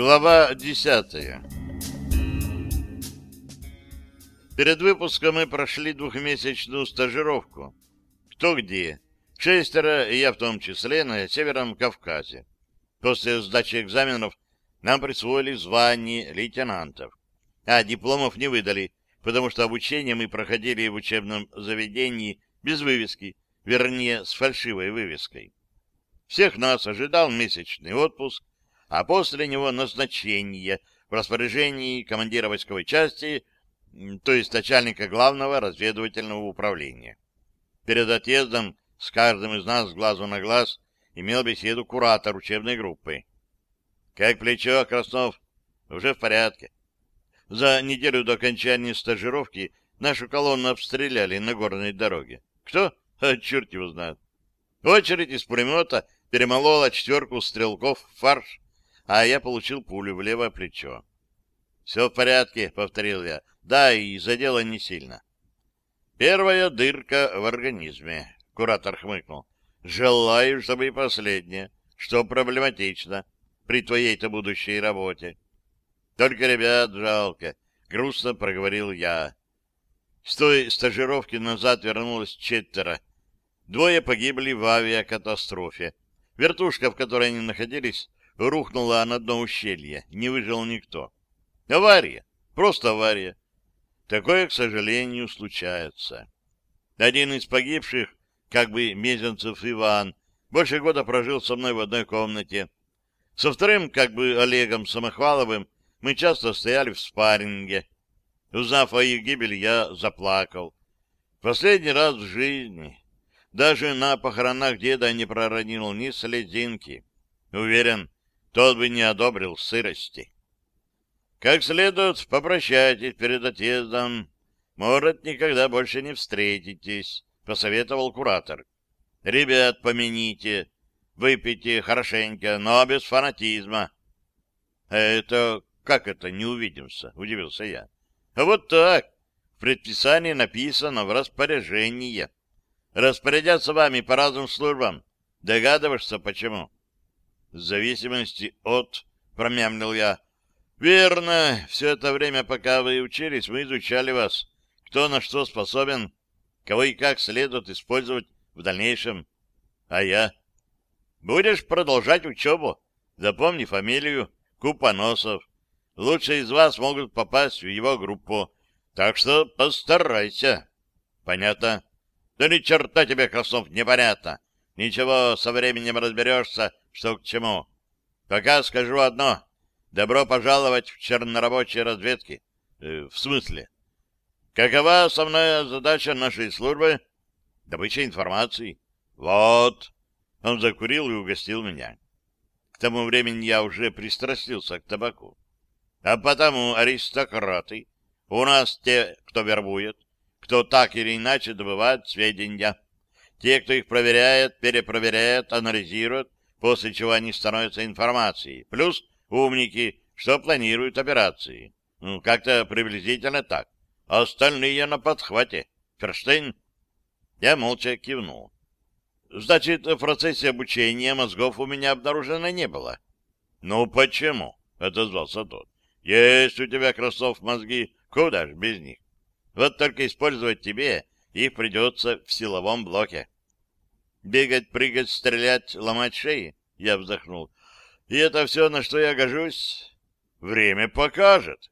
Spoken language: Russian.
Глава десятая Перед выпуском мы прошли двухмесячную стажировку. Кто где. Шестеро, и я в том числе, на Северном Кавказе. После сдачи экзаменов нам присвоили звание лейтенантов. А дипломов не выдали, потому что обучение мы проходили в учебном заведении без вывески, вернее, с фальшивой вывеской. Всех нас ожидал месячный отпуск, а после него назначение в распоряжении командира войсковой части, то есть начальника главного разведывательного управления. Перед отъездом с каждым из нас глазу на глаз имел беседу куратор учебной группы. «Как плечо, Краснов?» «Уже в порядке». За неделю до окончания стажировки нашу колонну обстреляли на горной дороге. Кто? А черт его знает. Очередь из пулемета перемолола четверку стрелков в фарш, а я получил пулю в левое плечо. «Все в порядке», — повторил я. «Да, и задело не сильно». «Первая дырка в организме», — куратор хмыкнул. «Желаю, чтобы и последняя, что проблематично при твоей-то будущей работе». «Только ребят жалко», — грустно проговорил я. С той стажировки назад вернулось четверо. Двое погибли в авиакатастрофе. Вертушка, в которой они находились, рухнула на дно ущелья. Не выжил никто. Авария. Просто авария. Такое, к сожалению, случается. Один из погибших, как бы Мезенцев Иван, больше года прожил со мной в одной комнате. Со вторым, как бы Олегом Самохваловым, мы часто стояли в спарринге. Узнав о их гибели, я заплакал. Последний раз в жизни. Даже на похоронах деда не проронил ни слезинки. Уверен, тот бы не одобрил сырости. Как следует, попрощайтесь перед отъездом. Может, никогда больше не встретитесь, — посоветовал куратор. Ребят, помяните, выпейте хорошенько, но без фанатизма. — Это как это не увидимся? — удивился я. — А вот так. В предписании написано в распоряжении. Распорядятся вами по разным службам. Догадываешься, почему? — В зависимости от... — промямлил я. — Верно. Все это время, пока вы учились, мы изучали вас. Кто на что способен, кого и как следует использовать в дальнейшем. А я? Будешь продолжать учебу. Запомни фамилию Купоносов. Лучшие из вас могут попасть в его группу, так что постарайся. Понятно? Да ни черта тебе, Краснов, непонятно. Ничего, со временем разберешься, что к чему. Пока скажу одно. Добро пожаловать в чернорабочие разведки. Э, в смысле? Какова основная задача нашей службы? Добыча информации. Вот. Он закурил и угостил меня. К тому времени я уже пристрастился к табаку. А потому аристократы у нас те, кто вербует, кто так или иначе добывает сведения. Те, кто их проверяет, перепроверяет, анализирует, после чего они становятся информацией. Плюс умники, что планируют операции. Ну, как-то приблизительно так. А остальные на подхвате. Ферштейн? Я молча кивнул. Значит, в процессе обучения мозгов у меня обнаружено не было. Ну, почему? — отозвался тот. Есть у тебя, Красов, мозги, куда ж без них? Вот только использовать тебе их придется в силовом блоке. Бегать, прыгать, стрелять, ломать шеи? Я вздохнул. И это все, на что я гожусь? Время покажет.